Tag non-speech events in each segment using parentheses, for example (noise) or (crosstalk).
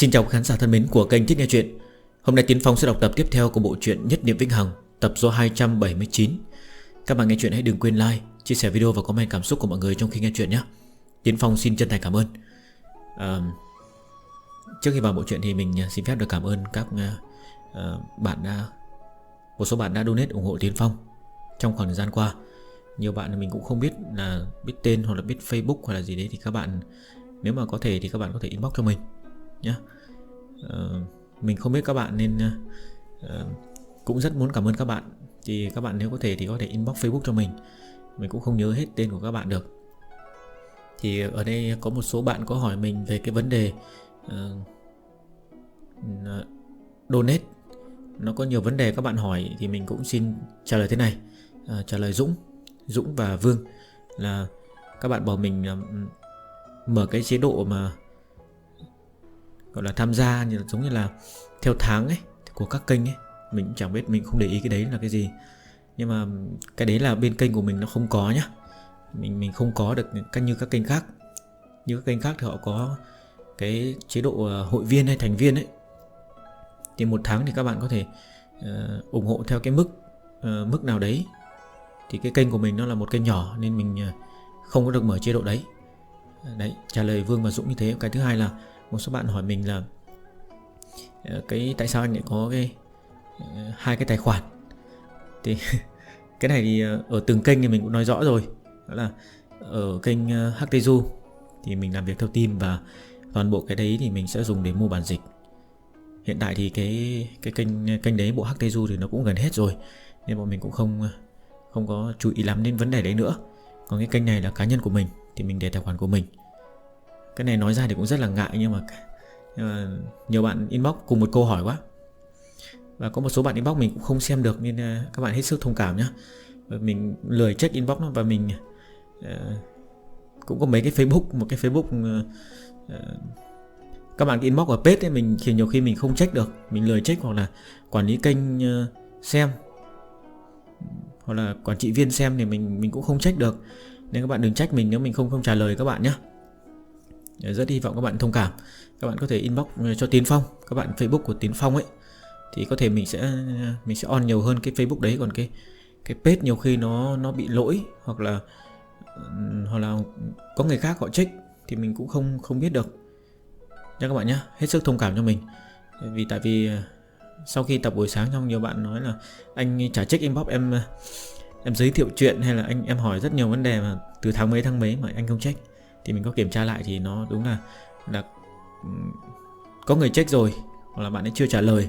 Xin chào khán giả thân mến của kênh Thích Nghe Chuyện. Hôm nay Tiến Phong sẽ đọc tập tiếp theo của bộ truyện Nhất Niệm Vĩnh Hằng Tập số 279 Các bạn nghe chuyện hãy đừng quên like, chia sẻ video và comment cảm xúc của mọi người trong khi nghe chuyện nhé. Tiến Phong xin chân thành cảm ơn. À, Trước khi vào bộ truyện thì mình à, xin phép được cảm ơn các uh, bạn đã Một số bạn đã donate ủng hộ Tiến Phong trong khoảng thời gian qua. Nhiều bạn mình cũng không biết là biết tên hoặc là biết Facebook hoặc là gì đấy Thì các bạn nếu mà có thể thì các bạn có thể inbox cho mình nhé. yeah. Ờ, mình không biết các bạn nên uh, cũng rất muốn cảm ơn các bạn. Thì các bạn nếu có thể thì có thể inbox facebook cho mình. Mình cũng không nhớ hết tên của các bạn được. Thì ở đây có một số bạn có hỏi mình về cái vấn đề uh, donate. Nó có nhiều vấn đề các bạn hỏi thì mình cũng xin trả lời thế này. Uh, trả lời dũng dũng và vương là các bạn bảo mình uh, mở cái chế độ mà gọi là tham gia như là giống như là theo tháng ấy của các kênh ấy. Mình cũng chẳng biết mình không để ý cái đấy là cái gì. Nhưng mà cái đấy là bên kênh của mình nó không có nhá. Mình mình không có được cách như các kênh khác. Như các kênh khác thì họ có cái chế độ ờ, hội viên hay thành viên ấy. Thì một tháng thì các bạn có thể uh, ủng hộ theo cái mức uh, mức nào đấy. Thì cái kênh của mình nó là một kênh nhỏ nên mình không có được mở chế độ đấy. Đấy trả lời vương và dũng như thế. Cái thứ hai là một số bạn hỏi mình là ờ, cái tại sao anh lại có cái ờ, hai cái tài khoản? Thì (laughs) cái này thì ờ, ở từng kênh thì mình cũng nói rõ rồi. Đó là ở kênh HTZU thì mình làm việc theo team và toàn bộ cái đấy thì mình sẽ dùng để mua bản dịch. Hiện tại thì cái cái kênh kênh đấy, bộ HTZU thì nó cũng gần hết rồi, nên bọn mình cũng không không có chú ý lắm đến vấn đề đấy nữa. Còn cái kênh này là cá nhân của mình thì mình để tài khoản của mình cái này nói ra thì cũng rất là ngại nhưng mà, nhưng mà nhiều bạn inbox cùng một câu hỏi quá. Và có một số bạn inbox mình cũng không xem được nên à, các bạn hết sức thông cảm nhé mình lười check inbox nó và mình uh, cũng có mấy cái facebook một cái facebook uh, các bạn inbox ở page ấy, mình thì nhiều khi mình không check được mình lười check hoặc là quản lý kênh uh, xem hoặc là quản trị viên xem thì mình mình cũng không check được. Nên các bạn đừng trách mình nếu mình không không trả lời các bạn nhé rất hy vọng các bạn thông cảm. Các bạn có thể inbox ờ, cho tiến phong. Các bạn facebook của tiến phong ấy, thì có thể mình sẽ mình sẽ on nhiều hơn cái facebook đấy. Còn cái cái page nhiều khi nó nó bị lỗi hoặc là hoặc là có người khác họ check thì mình cũng không không biết được. Nha các bạn nhé hết sức thông cảm cho mình. Vì tại vì ờ, sau khi tập buổi sáng trong nhiều bạn nói là anh trả check inbox em em giới thiệu chuyện hay là anh, em hỏi rất nhiều vấn đề mà từ tháng mấy tháng mấy mà anh không check thì mình có kiểm tra lại thì nó đúng là là ừ, có người check rồi hoặc là bạn ấy chưa trả lời.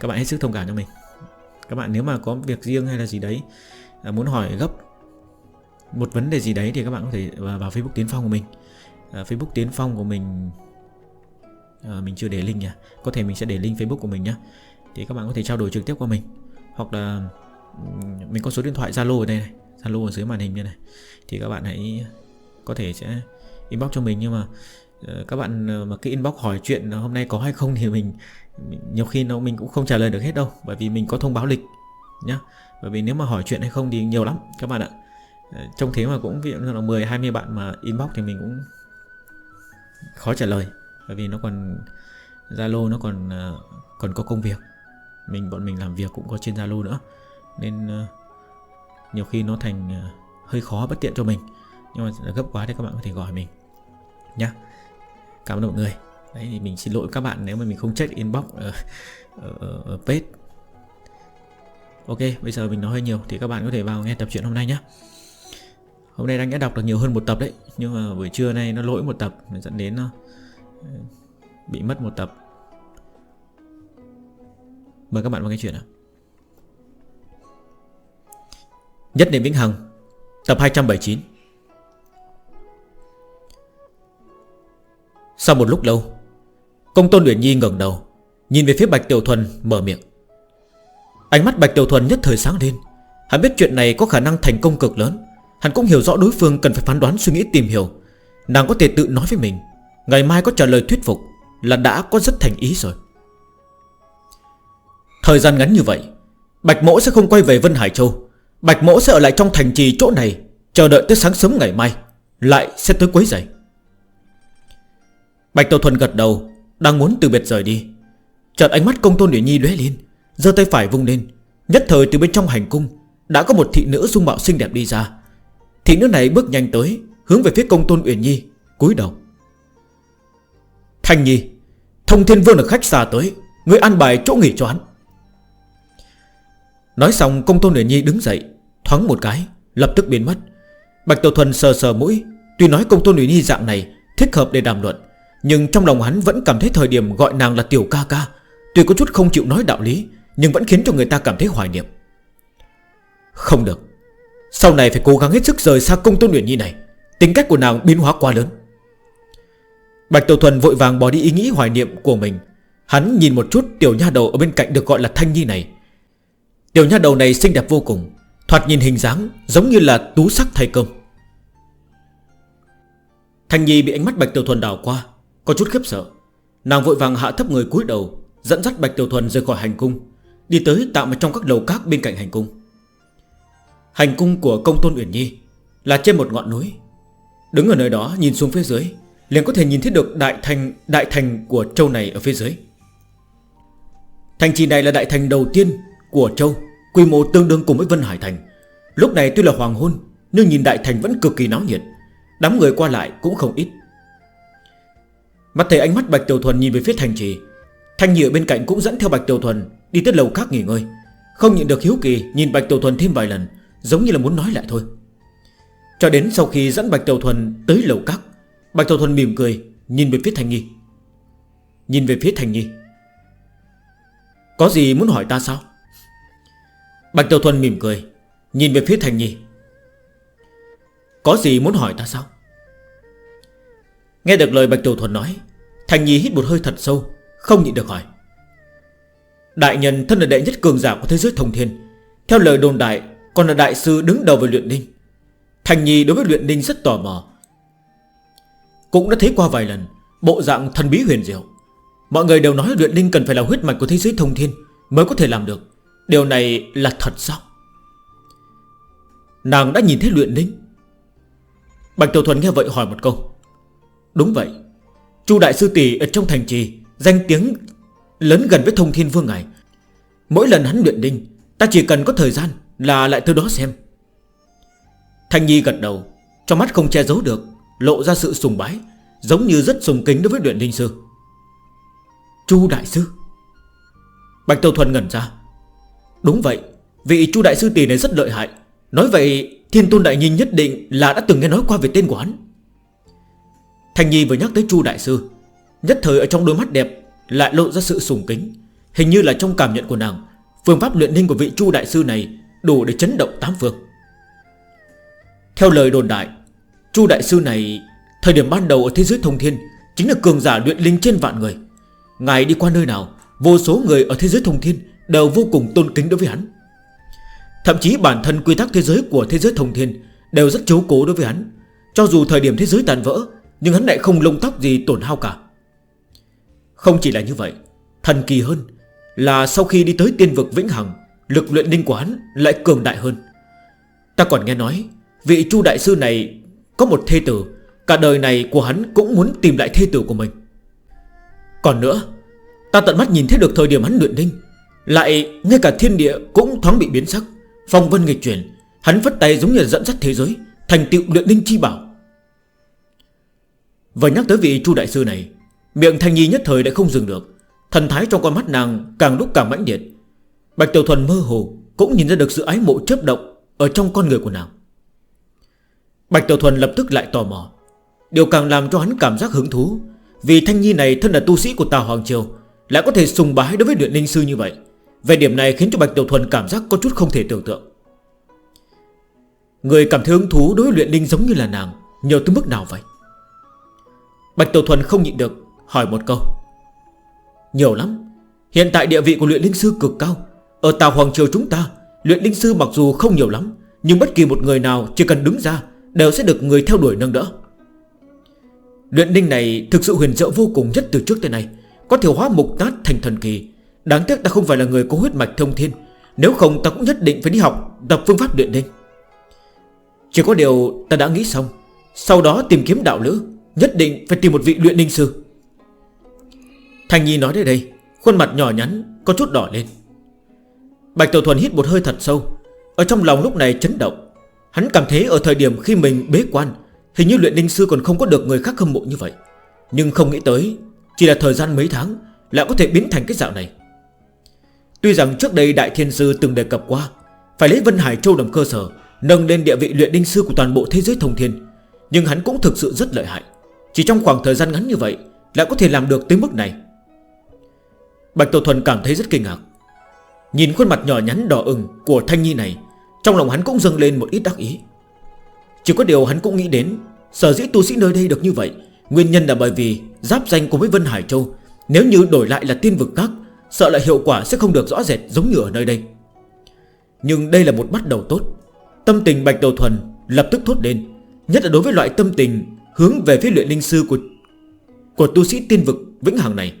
Các bạn hết sức thông cảm cho mình. Các bạn nếu mà có việc riêng hay là gì đấy à, muốn hỏi gấp một vấn đề gì đấy thì các bạn có thể à, vào, Facebook Tiến Phong của mình. À, Facebook Tiến Phong của mình à, mình chưa để link nhỉ có thể mình sẽ để link Facebook của mình nhé thì các bạn có thể trao đổi trực tiếp qua mình. Hoặc là ừ, mình có số điện thoại Zalo ở đây này Zalo ở dưới màn hình như này. Thì các bạn hãy có thể sẽ inbox cho mình nhưng mà ờ, các bạn ờ, mà cái inbox hỏi chuyện hôm nay có hay không thì mình, nhiều khi nó mình cũng không trả lời được hết đâu bởi vì mình có thông báo lịch nhá. Bởi vì nếu mà hỏi chuyện hay không thì nhiều lắm các bạn ạ. Ờ, Trong thế mà cũng ví dụ như là 10 20 bạn mà inbox thì mình cũng khó trả lời bởi vì nó còn Zalo nó còn còn có công việc. Mình bọn mình làm việc cũng có trên Zalo nữa. Nên nhiều khi nó thành hơi khó bất tiện cho mình nhưng mà gấp quá thì các bạn có thể gọi mình nhá. Cảm ơn mọi người. Đấy thì mình xin lỗi các bạn nếu mà mình không check inbox ở, ở, ở page. Ok bây giờ mình nói hơi nhiều thì các bạn có thể vào nghe tập truyện hôm nay nhé hôm nay đang đã đọc được nhiều hơn một tập đấy nhưng mà buổi trưa nay nó lỗi một tập dẫn đến nó ờ, bị mất một tập. Mời các bạn vào nghe chuyện ạ nhất định vĩnh hằng tập 279 Sau một lúc lâu, Công tôn Uyển Nhi ngẩng đầu, Nhìn về phía Bạch Tiểu Thuần, mở miệng. Ánh mắt Bạch Tiểu Thuần nhất thời sáng lên. Hắn biết chuyện này có khả năng thành công cực lớn. Hắn cũng hiểu rõ đối phương cần phải phán đoán suy nghĩ tìm hiểu. Nàng có thể tự nói với mình, Ngày mai có trả lời thuyết phục Là đã có rất thành ý rồi. Thời gian ngắn như vậy, Bạch mỗ sẽ không quay về Vân Hải Châu. Bạch mỗ sẽ ở lại trong thành trì chỗ này, Chờ đợi tới sáng sớm ngày mai, Lại sẽ tới quấy giày Bạch Tàu Thuần gật đầu, Đang muốn từ biệt rời đi. Chợt ánh mắt công tôn Điển Nhi lóe lên, giơ tay phải vung lên. Nhất thời từ bên trong hành cung, Đã có một thị nữ dung mạo xinh đẹp đi ra. Thị nữ này bước nhanh tới, Hướng về phía công tôn Uyển Nhi, cúi đầu. Thanh Nhi, Thông thiên vương là khách xa tới, Người an bài chỗ nghỉ cho hắn Nói xong, công tôn Uyển Nhi đứng dậy, Thoáng một cái, Lập tức biến mất. Bạch Tổ Thuần sờ sờ mũi, Tuy nói công tôn Uyển Nhi dạng này Thích hợp để đàm luận nhưng trong lòng hắn vẫn cảm thấy thời điểm gọi nàng là tiểu ca ca. Tuy có chút không chịu nói đạo lý, Nhưng vẫn khiến cho người ta cảm thấy hoài niệm. Không được. Sau này phải cố gắng hết sức rời xa công tôn luyện nhi này. Tính cách của nàng biến hóa quá lớn. Bạch Tiểu Thuần vội vàng bỏ đi ý nghĩ hoài niệm của mình. Hắn nhìn một chút tiểu nha đầu ở bên cạnh được gọi là Thanh Nhi này. Tiểu nha đầu này xinh đẹp vô cùng, Thoạt nhìn hình dáng giống như là tú sắc thay công Thanh Nhi bị ánh mắt Bạch Tiểu Thuần đảo qua. Có chút khiếp sợ, Nàng vội vàng hạ thấp người cúi đầu, Dẫn dắt Bạch Tiểu Thuần rời khỏi hành cung, Đi tới tạm trong các lầu các bên cạnh hành cung. Hành cung của công tôn Uyển Nhi Là trên một ngọn núi. Đứng ở nơi đó, nhìn xuống phía dưới, Liền có thể nhìn thấy được đại thành Đại thành của châu này ở phía dưới. Thành trì này là đại thành đầu tiên Của châu, Quy mô tương đương cùng với Vân Hải Thành. Lúc này tuy là hoàng hôn, Nhưng nhìn đại thành vẫn cực kỳ náo nhiệt. Đám người qua lại cũng không ít. Mắt thấy ánh mắt Bạch Tiểu Thuần nhìn về phía thành trì, Thanh Nhi ở bên cạnh cũng dẫn theo Bạch Tiểu Thuần Đi tới lầu khác nghỉ ngơi. Không nhịn được hiếu kỳ, nhìn Bạch Tiểu Thuần thêm vài lần, Giống như là muốn nói lại thôi. Cho đến sau khi dẫn Bạch Tiểu Thuần tới lầu các, Bạch Tiểu Thuần mỉm cười, Nhìn về phía thành Nhi. Nhìn về phía thành Nhi. Có gì muốn hỏi ta sao? Bạch Tiểu Thuần mỉm cười, Nhìn về phía thành Nhi. Có gì muốn hỏi ta sao? Nghe được lời Bạch Tiểu Thuần nói Thành Nhi hít một hơi thật sâu, Không nhịn được hỏi. Đại nhân thân là đệ nhất cường giả của thế giới thông thiên, Theo lời đồn đại, Còn là đại sư đứng đầu về luyện ninh Thành Nhi đối với luyện ninh rất tò mò. Cũng đã thấy qua vài lần, Bộ dạng thần bí huyền diệu. Mọi người đều nói luyện ninh cần phải là huyết mạch của thế giới thông thiên Mới có thể làm được. Điều này là thật sao? Nàng đã nhìn thấy luyện ninh Bạch Tiểu Thuần nghe vậy hỏi một câu. Đúng vậy. Chu Đại Sư Tỷ ở trong thành trì, Danh tiếng lớn gần với thông thiên vương ngài. Mỗi lần hắn luyện đinh, Ta chỉ cần có thời gian là lại thứ đó xem. Thanh Nhi gật đầu, Trong mắt không che giấu được, Lộ ra sự sùng bái, Giống như rất sùng kính đối với luyện đinh sư. Chu Đại Sư. Bạch Tâu Thuần ngẩn ra. Đúng vậy, Vị Chu Đại Sư Tỷ này rất lợi hại. Nói vậy, Thiên Tôn Đại Nhìn nhất định là đã từng nghe nói qua về tên của hắn. Thành Nhi vừa nhắc tới Chu Đại Sư. Nhất thời ở trong đôi mắt đẹp Lại lộ ra sự sùng kính. Hình như là trong cảm nhận của nàng, Phương pháp luyện ninh của vị Chu Đại Sư này Đủ để chấn động tám phương. Theo lời đồn đại, Chu Đại Sư này Thời điểm ban đầu ở thế giới thông thiên Chính là cường giả luyện linh trên vạn người. Ngài đi qua nơi nào, Vô số người ở thế giới thông thiên Đều vô cùng tôn kính đối với hắn. Thậm chí bản thân quy tắc thế giới của thế giới thông thiên Đều rất chấu cố đối với hắn. Cho dù thời điểm thế giới tàn vỡ nhưng hắn lại không lông tóc gì tổn hao cả. Không chỉ là như vậy, Thần kỳ hơn Là sau khi đi tới tiên vực Vĩnh Hằng, Lực luyện ninh quán lại cường đại hơn. Ta còn nghe nói, Vị chu đại sư này có một thê tử, Cả đời này của hắn cũng muốn tìm lại thê tử của mình. Còn nữa, Ta tận mắt nhìn thấy được thời điểm hắn luyện ninh Lại ngay cả thiên địa cũng thoáng bị biến sắc. Phong vân nghịch chuyển, Hắn vất tay giống như dẫn dắt thế giới, Thành tựu luyện ninh chi bảo. Và nhắc tới vị Chu Đại Sư này, Miệng Thanh Nhi nhất thời đã không dừng được. Thần thái trong con mắt nàng càng lúc càng mãnh liệt. Bạch Tiểu Thuần mơ hồ Cũng nhìn ra được sự ái mộ chớp động Ở trong con người của nàng. Bạch Tiểu Thuần lập tức lại tò mò. Điều càng làm cho hắn cảm giác hứng thú, Vì Thanh Nhi này thân là tu sĩ của Tàu Hoàng Triều, Lại có thể sùng bái đối với luyện linh sư như vậy. Về điểm này khiến cho Bạch Tiểu Thuần cảm giác có chút không thể tưởng tượng. Người cảm thấy hứng thú đối luyện linh giống như là nàng, Nhiều tới mức nào vậy? Bạch Tiểu Thuần không nhịn được, Hỏi một câu. Nhiều lắm, Hiện tại địa vị của luyện linh sư cực cao. Ở Tàu Hoàng Triều chúng ta, Luyện linh sư mặc dù không nhiều lắm, Nhưng bất kỳ một người nào chỉ cần đứng ra Đều sẽ được người theo đuổi nâng đỡ. Luyện linh này thực sự huyền diệu vô cùng nhất từ trước tới nay, Có thể hóa mục tát thành thần kỳ. Đáng tiếc ta không phải là người có huyết mạch thông thiên, Nếu không ta cũng nhất định phải đi học, Tập phương pháp luyện linh. Chỉ có điều ta đã nghĩ xong, Sau đó tìm kiếm đạo lữ Nhất định phải tìm một vị luyện ninh sư. Thanh Nhi nói đến đây, Khuôn mặt nhỏ nhắn, có chút đỏ lên. Bạch Tiểu Thuần hít một hơi thật sâu. Ở trong lòng lúc này chấn động. Hắn cảm thấy ở thời điểm khi mình bế quan, Hình như luyện ninh sư còn không có được người khác hâm mộ như vậy. Nhưng không nghĩ tới, Chỉ là thời gian mấy tháng, Lại có thể biến thành cái dạo này. Tuy rằng trước đây Đại Thiên Sư từng đề cập qua, Phải lấy Vân Hải Châu làm cơ sở, Nâng lên địa vị luyện ninh sư của toàn bộ thế giới thông thiên, Nhưng hắn cũng thực sự rất lợi hại. Chỉ trong khoảng thời gian ngắn như vậy Lại có thể làm được tới mức này. Bạch Tổ Thuần cảm thấy rất kinh ngạc. Nhìn khuôn mặt nhỏ nhắn đỏ ửng của Thanh Nhi này, Trong lòng hắn cũng dâng lên một ít đắc ý. Chỉ có điều hắn cũng nghĩ đến, Sở dĩ tu sĩ nơi đây được như vậy, Nguyên nhân là bởi vì giáp danh của với Vân Hải Châu, Nếu như đổi lại là tiên vực các Sợ là hiệu quả sẽ không được rõ rệt giống như ở nơi đây. Nhưng đây là một bắt đầu tốt. Tâm tình Bạch Đầu Thuần lập tức thốt lên, Nhất là đối với loại tâm tình Hướng về phía luyện linh sư của Của tu sĩ tiên vực vĩnh hằng này.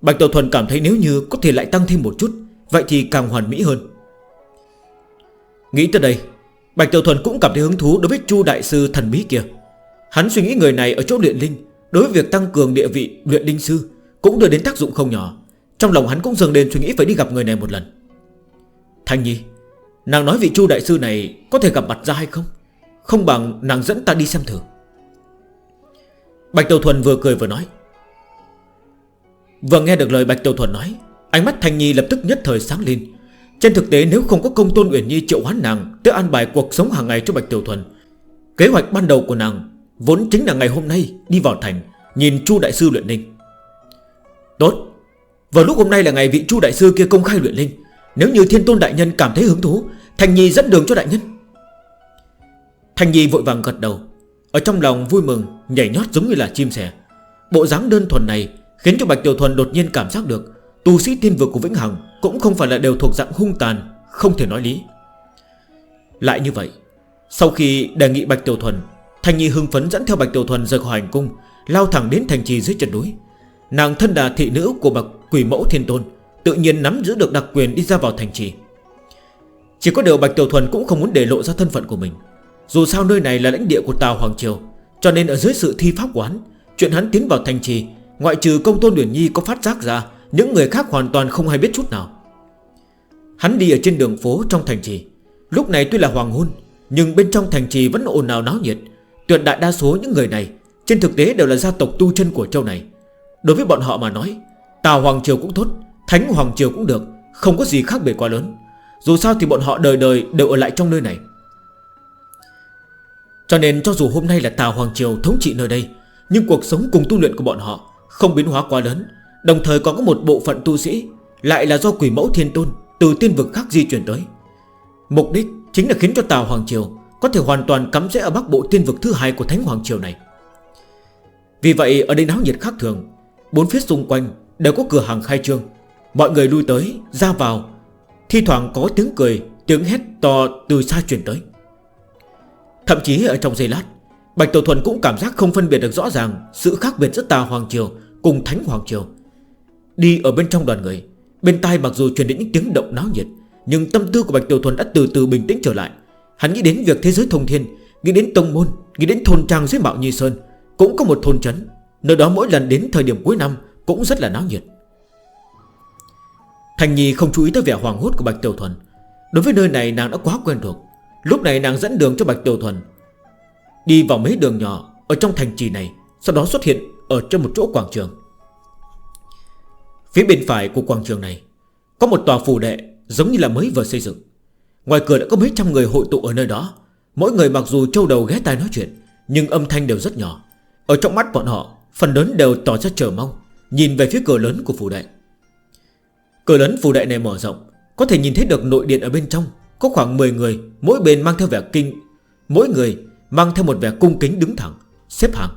Bạch Tiểu Thuần cảm thấy nếu như Có thể lại tăng thêm một chút, Vậy thì càng hoàn mỹ hơn. Nghĩ tới đây, Bạch Tiểu Thuần cũng cảm thấy hứng thú đối với Chu Đại Sư thần bí kia. Hắn suy nghĩ người này ở chỗ luyện linh, Đối với việc tăng cường địa vị luyện linh sư Cũng đưa đến tác dụng không nhỏ. Trong lòng hắn cũng dần lên suy nghĩ phải đi gặp người này một lần. Thanh Nhi, Nàng nói vị Chu Đại Sư này có thể gặp mặt ra hay không? Không bằng nàng dẫn ta đi xem thử. Bạch Tiểu Thuần vừa cười vừa nói. Vừa nghe được lời Bạch Tiểu Thuần nói, Ánh mắt Thanh Nhi lập tức nhất thời sáng lên. Trên thực tế, nếu không có công tôn Uyển Nhi triệu hoán nàng Tới an bài cuộc sống hàng ngày cho Bạch Tiểu Thuần, Kế hoạch ban đầu của nàng Vốn chính là ngày hôm nay đi vào thành, Nhìn Chu Đại Sư luyện linh. Tốt. Vào lúc hôm nay là ngày vị Chu Đại Sư kia công khai luyện linh. Nếu như Thiên Tôn Đại Nhân cảm thấy hứng thú, Thanh Nhi dẫn đường cho Đại Nhân. Thanh Nhi vội vàng gật đầu. Ở trong lòng vui mừng, Nhảy nhót giống như là chim sẻ. Bộ dáng đơn thuần này Khiến cho Bạch Tiểu Thuần đột nhiên cảm giác được Tu sĩ tiên vực của Vĩnh Hằng Cũng không phải là đều thuộc dạng hung tàn, Không thể nói lý. Lại như vậy, Sau khi đề nghị Bạch Tiểu Thuần, Thanh Nhi hưng phấn dẫn theo Bạch Tiểu Thuần rời khỏi hành cung, Lao thẳng đến thành trì dưới chân núi. Nàng thân đà thị nữ của bậc quỷ mẫu thiên tôn Tự nhiên nắm giữ được đặc quyền đi ra vào thành trì. Chỉ có điều Bạch Tiểu Thuần cũng không muốn để lộ ra thân phận của mình. Dù sao nơi này là lãnh địa của Tàu Hoàng Triều, Cho nên ở dưới sự thi pháp quán, Chuyện hắn tiến vào thành trì, Ngoại trừ công tôn Nguyễn Nhi có phát giác ra, Những người khác hoàn toàn không hay biết chút nào. Hắn đi ở trên đường phố trong thành trì. Lúc này tuy là hoàng hôn, Nhưng bên trong thành trì vẫn ồn ào náo nhiệt. Tuyệt đại đa số những người này, Trên thực tế đều là gia tộc tu chân của châu này. Đối với bọn họ mà nói Tàu Hoàng Triều cũng tốt, Thánh Hoàng Triều cũng được, Không có gì khác biệt quá lớn. Dù sao thì bọn họ đời đời đều ở lại trong nơi này. Cho nên cho dù hôm nay là Tào Hoàng Triều thống trị nơi đây Nhưng cuộc sống cùng tu luyện của bọn họ Không biến hóa quá lớn. Đồng thời còn có một bộ phận tu sĩ Lại là do quỷ mẫu thiên tôn Từ tiên vực khác di chuyển tới. Mục đích chính là khiến cho Tào Hoàng Triều Có thể hoàn toàn cắm rẽ ở bắc bộ tiên vực thứ hai của Thánh Hoàng Triều này. Vì vậy ở đây náo nhiệt khác thường Bốn phía xung quanh đều có cửa hàng khai trương. Mọi người lui tới, ra vào Thi thoảng có tiếng cười, tiếng hét to từ xa chuyển tới. Thậm chí ở trong giây lát, Bạch tiểu Thuần cũng cảm giác không phân biệt được rõ ràng Sự khác biệt giữa ta Hoàng Triều Cùng Thánh Hoàng Triều. Đi ở bên trong đoàn người, Bên tai mặc dù truyền đến những tiếng động náo nhiệt, Nhưng tâm tư của Bạch Tiểu Thuần đã từ từ bình tĩnh trở lại. Hắn nghĩ đến việc thế giới thông thiên, Nghĩ đến tông môn, Nghĩ đến thôn trang dưới Mạo Nhi Sơn, Cũng có một thôn trấn, Nơi đó mỗi lần đến thời điểm cuối năm Cũng rất là náo nhiệt. Thành Nhi không chú ý tới vẻ hoàng hốt của Bạch Tiểu Thuần. Đối với nơi này, nàng đã quá quen thuộc. Lúc này nàng dẫn đường cho Bạch Tiểu Thuần. Đi vào mấy đường nhỏ, Ở trong thành trì này, Sau đó xuất hiện ở trong một chỗ quảng trường. Phía bên phải của quảng trường này, Có một tòa phủ đệ Giống như là mới vừa xây dựng. Ngoài cửa đã có mấy trăm người hội tụ ở nơi đó. Mỗi người mặc dù trâu đầu ghé tai nói chuyện, Nhưng âm thanh đều rất nhỏ. Ở trong mắt bọn họ, Phần lớn đều tỏ ra chờ mong, Nhìn về phía cửa lớn của phủ đệ. Cửa lớn phủ đệ này mở rộng, Có thể nhìn thấy được nội điện ở bên trong. Có khoảng 10 người, Mỗi bên mang theo vẻ kinh. Mỗi người mang theo một vẻ cung kính đứng thẳng, Xếp hàng.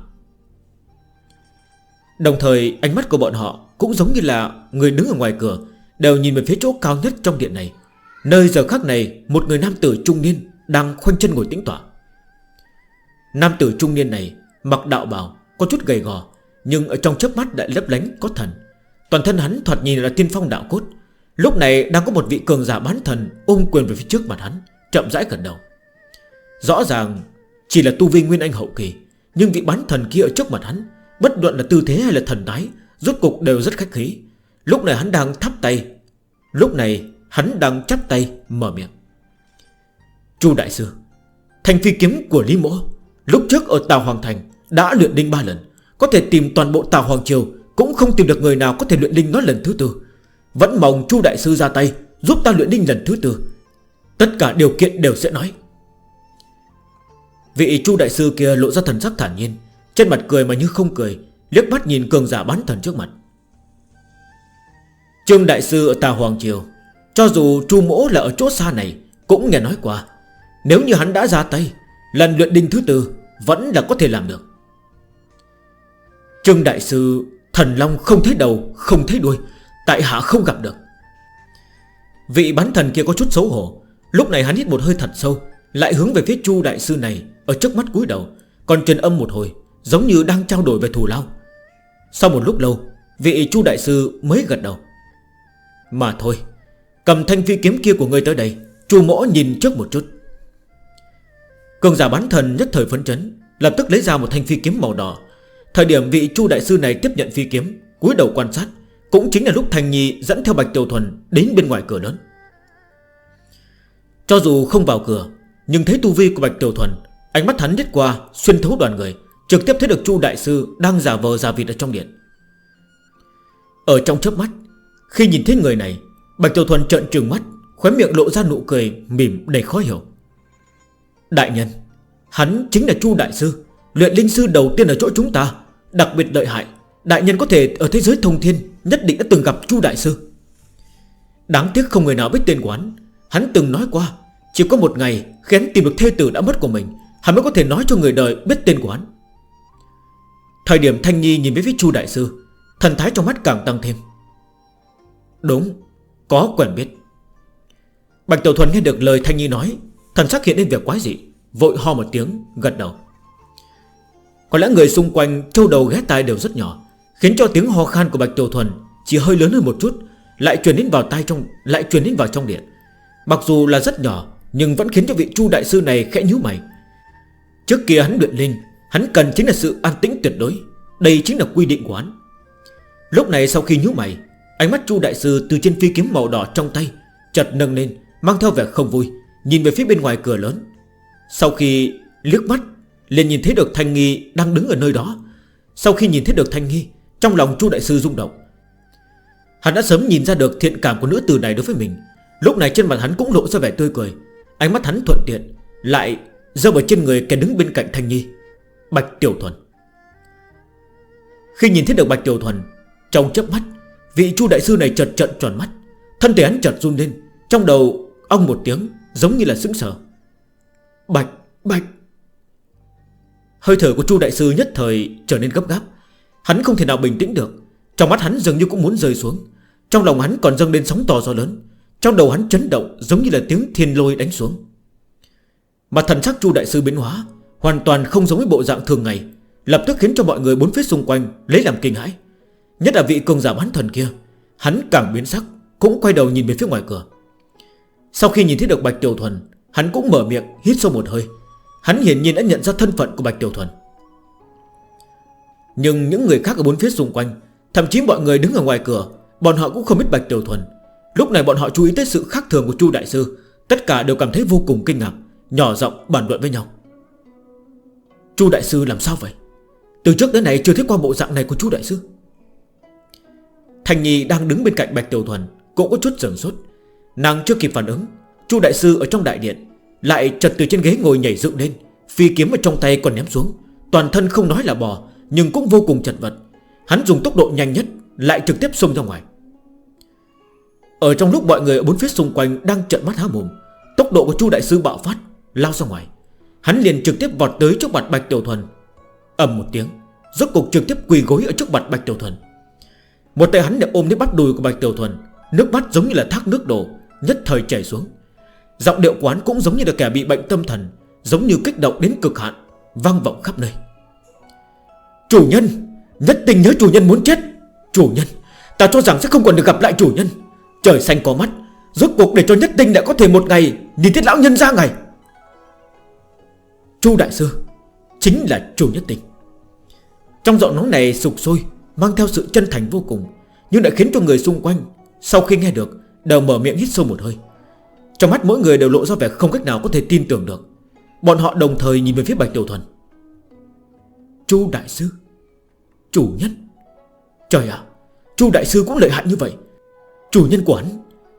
Đồng thời, ánh mắt của bọn họ Cũng giống như là người đứng ở ngoài cửa, Đều nhìn về phía chỗ cao nhất trong điện này. Nơi giờ khác này, Một người nam tử trung niên Đang khoanh chân ngồi tĩnh tỏa Nam tử trung niên này Mặc đạo bào, có chút gầy gò, Nhưng ở trong chớp mắt đã lấp lánh có thần. Toàn thân hắn thoạt nhìn là tiên phong đạo cốt Lúc này đang có một vị cường giả bán thần Ôm quyền về phía trước mặt hắn, Chậm rãi gần đầu. Rõ ràng chỉ là tu vi nguyên anh hậu kỳ, Nhưng vị bán thần kia ở trước mặt hắn, Bất luận là tư thế hay là thần thái, Rốt cục đều rất khách khí. Lúc này hắn đang thắp tay. Lúc này hắn đang chắp tay mở miệng. Chu Đại Sư Thành phi kiếm của Lý Mỗ, Lúc trước ở tào Hoàng Thành Đã luyện đinh 3 lần, Có thể tìm toàn bộ tào Hoàng Triều, Cũng không tìm được người nào có thể luyện đinh nó lần thứ tư. Vẫn mong chu đại sư ra tay, Giúp ta luyện đinh lần thứ tư. Tất cả điều kiện đều sẽ nói. Vị chu đại sư kia lộ ra thần sắc thản nhiên, Trên mặt cười mà như không cười, liếc mắt nhìn cường giả bán thần trước mặt. Trương đại sư ở Tà Hoàng Triều, Cho dù chu mỗ là ở chỗ xa này, Cũng nghe nói qua. Nếu như hắn đã ra tay, Lần luyện đinh thứ tư Vẫn là có thể làm được. Trương đại sư Thần Long không thấy đầu, không thấy đuôi Tại hạ không gặp được. Vị bán thần kia có chút xấu hổ, Lúc này hắn hít một hơi thật sâu, Lại hướng về phía chu đại sư này Ở trước mắt cúi đầu, Còn truyền âm một hồi, Giống như đang trao đổi về thù lao. Sau một lúc lâu, Vị chu đại sư mới gật đầu. Mà thôi, Cầm thanh phi kiếm kia của ngươi tới đây, Chu mỗ nhìn trước một chút. Cường giả bán thần nhất thời phấn chấn, Lập tức lấy ra một thanh phi kiếm màu đỏ. Thời điểm vị chu đại sư này tiếp nhận phi kiếm, cúi đầu quan sát cũng chính là lúc Thành Nhi dẫn theo Bạch Tiểu Thuần Đến bên ngoài cửa lớn. Cho dù không vào cửa, Nhưng thấy tu vi của Bạch Tiểu Thuần, Ánh mắt hắn nhất qua, xuyên thấu đoàn người, Trực tiếp thấy được Chu Đại Sư đang giả vờ giả vịt ở trong điện. Ở trong chớp mắt, Khi nhìn thấy người này, Bạch Tiểu Thuần trợn trừng mắt, Khóe miệng lộ ra nụ cười mỉm đầy khó hiểu. Đại nhân, Hắn chính là Chu Đại Sư, Luyện linh sư đầu tiên ở chỗ chúng ta, Đặc biệt lợi hại. Đại nhân có thể ở thế giới thông thiên Nhất định đã từng gặp Chu Đại Sư. Đáng tiếc không người nào biết tên quán hắn. Hắn từng nói qua, Chỉ có một ngày khi tìm được thê tử đã mất của mình, Hắn mới có thể nói cho người đời biết tên quán Thời điểm Thanh Nhi nhìn với phía Chu Đại Sư, Thần thái trong mắt càng tăng thêm. Đúng, Có quen biết. Bạch Tiểu Thuần nghe được lời Thanh Nhi nói, Thần sắc hiện lên việc quái dị, Vội ho một tiếng, gật đầu. Có lẽ người xung quanh châu đầu ghé tai đều rất nhỏ, Khiến cho tiếng ho khan của Bạch Tiểu Thuần chỉ hơi lớn hơn một chút, Lại truyền đến vào tai trong, Lại truyền đến vào trong điện. Mặc dù là rất nhỏ, Nhưng vẫn khiến cho vị chu đại sư này khẽ nhíu mày. Trước kia hắn luyện linh, Hắn cần chính là sự an tĩnh tuyệt đối. Đây chính là quy định của hắn. Lúc này sau khi nhíu mày, Ánh mắt chu đại sư từ trên phi kiếm màu đỏ trong tay chợt nâng lên, Mang theo vẻ không vui, Nhìn về phía bên ngoài cửa lớn. Sau khi liếc mắt, liền nhìn thấy được Thanh Nghi đang đứng ở nơi đó. Sau khi nhìn thấy được Thanh Nghi, Trong lòng chu đại sư rung động. Hắn đã sớm nhìn ra được thiện cảm của nữ tử này đối với mình. Lúc này trên mặt hắn cũng lộ ra vẻ tươi cười. Ánh mắt hắn thuận tiện Lại dơ vào trên người kẻ đứng bên cạnh Thanh Nhi. Bạch Tiểu Thuần. Khi nhìn thấy được Bạch Tiểu Thuần Trong chấp mắt Vị chu đại sư này chợt trận tròn mắt. Thân thể hắn chợt run lên Trong đầu ông một tiếng giống như là sững sờ. Bạch, bạch. Hơi thở của chu đại sư nhất thời trở nên gấp gáp. Hắn không thể nào bình tĩnh được. Trong mắt hắn dường như cũng muốn rơi xuống. Trong lòng hắn còn dâng lên sóng to gió lớn. Trong đầu hắn chấn động, giống như là tiếng thiên lôi đánh xuống. Mà thần sắc chu đại sư biến hóa, Hoàn toàn không giống với bộ dạng thường ngày, Lập tức khiến cho mọi người bốn phía xung quanh Lấy làm kinh hãi. Nhất là vị cường giả hắn thần kia, Hắn càng biến sắc, Cũng quay đầu nhìn về phía ngoài cửa. Sau khi nhìn thấy được Bạch Tiểu Thuần, Hắn cũng mở miệng, hít sâu một hơi. Hắn hiển nhiên đã nhận ra thân phận của Bạch Tiểu Thuần. Nhưng những người khác ở bốn phía xung quanh, Thậm chí mọi người đứng ở ngoài cửa Bọn họ cũng không biết Bạch Tiểu Thuần. Lúc này bọn họ chú ý tới sự khác thường của Chu Đại Sư. Tất cả đều cảm thấy vô cùng kinh ngạc, Nhỏ giọng bàn luận với nhau. Chu Đại Sư làm sao vậy? Từ trước đến nay chưa thấy qua bộ dạng này của Chu Đại Sư. Thành Nhi đang đứng bên cạnh Bạch Tiểu Thuần, Cũng có chút sửng sốt. Nàng chưa kịp phản ứng, Chu Đại Sư ở trong đại điện, Lại chật từ trên ghế ngồi nhảy dựng lên, Phi kiếm ở trong tay còn ném xuống. Toàn thân không nói là bò, Nhưng cũng vô cùng chật vật. Hắn dùng tốc độ nhanh nhất, Lại trực tiếp xông ra ngoài. Ở trong lúc mọi người ở bốn phía xung quanh đang trợn mắt há mồm, Tốc độ của Chu Đại Sư bạo phát, Lao ra ngoài. Hắn liền trực tiếp vọt tới trước mặt Bạch Tiểu Thuần. Ầm một tiếng, Rốt cục trực tiếp quỳ gối ở trước mặt Bạch Tiểu Thuần. Một tay hắn đã ôm lấy bắt đùi của Bạch Tiểu Thuần, Nước mắt giống như là thác nước đổ, Nhất thời chảy xuống. Giọng điệu quán cũng giống như là kẻ bị bệnh tâm thần, Giống như kích động đến cực hạn, Vang vọng khắp nơi. Chủ nhân, Nhất tình nhớ chủ nhân muốn chết. Chủ nhân, Ta cho rằng sẽ không còn được gặp lại chủ nhân. Trời xanh có mắt, Rốt cuộc để cho nhất tinh đã có thể một ngày Nhìn thấy lão nhân ra ngày. Chu đại sư, Chính là chu nhất tinh. Trong giọng nói này sụp sôi, Mang theo sự chân thành vô cùng, Nhưng đã khiến cho người xung quanh, Sau khi nghe được, đều mở miệng hít sâu một hơi. Trong mắt mỗi người đều lộ ra vẻ không cách nào có thể tin tưởng được. Bọn họ đồng thời nhìn về phía Bạch Tiểu Thuần. Chu Đại Sư, Chủ nhất. Trời ạ, Chu Đại Sư cũng lợi hại như vậy. Chủ nhân của hắn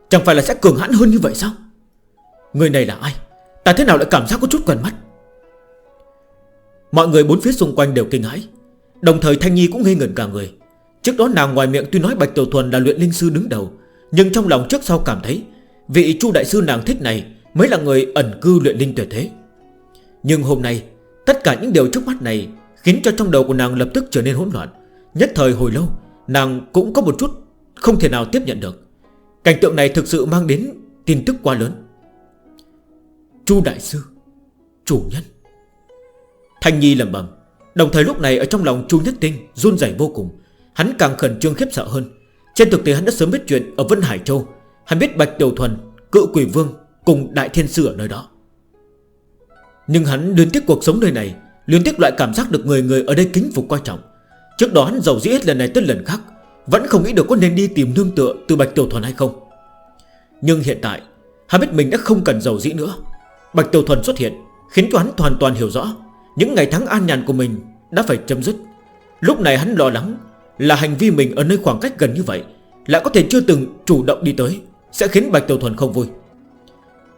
Chẳng phải là sẽ cường hãn hơn như vậy sao? Người này là ai? Ta thế nào lại cảm giác có chút quen mắt? Mọi người bốn phía xung quanh đều kinh hãi. Đồng thời Thanh Nhi cũng nghi ngẩn cả người. Trước đó nàng ngoài miệng tuy nói Bạch Tiểu Thuần là luyện linh sư đứng đầu, Nhưng trong lòng trước sau cảm thấy Vị chu đại sư nàng thích này Mới là người ẩn cư luyện linh tuyệt thế. Nhưng hôm nay, Tất cả những điều trước mắt này Khiến cho trong đầu của nàng lập tức trở nên hỗn loạn. Nhất thời hồi lâu, Nàng cũng có một chút không thể nào tiếp nhận được. Cảnh tượng này thực sự mang đến tin tức quá lớn. Chu Đại Sư Chủ nhân. Thanh Nhi lẩm bẩm. Đồng thời lúc này ở trong lòng Chu Nhất Tinh run rẩy vô cùng. Hắn càng khẩn trương khiếp sợ hơn. Trên thực tế hắn đã sớm biết chuyện ở Vân Hải Châu. Hắn biết Bạch Tiểu Thuần, Cự Quỷ Vương Cùng Đại Thiên Sư ở nơi đó. Nhưng hắn liên tiếp cuộc sống nơi này Liên tiếp loại cảm giác được người người ở đây kính phục quan trọng. Trước đó hắn giàu dĩ hết lần này tới lần khác. Vẫn không nghĩ được có nên đi tìm nương tựa Từ Bạch Tiểu Thuần hay không. Nhưng hiện tại, Hắn biết mình đã không cần giàu dĩ nữa. Bạch Tiểu Thuần xuất hiện, Khiến cho hắn hoàn toàn hiểu rõ Những ngày tháng an nhàn của mình đã phải chấm dứt. Lúc này hắn lo lắng Là hành vi mình ở nơi khoảng cách gần như vậy Lại có thể chưa từng chủ động đi tới, Sẽ khiến Bạch Tiểu Thuần không vui.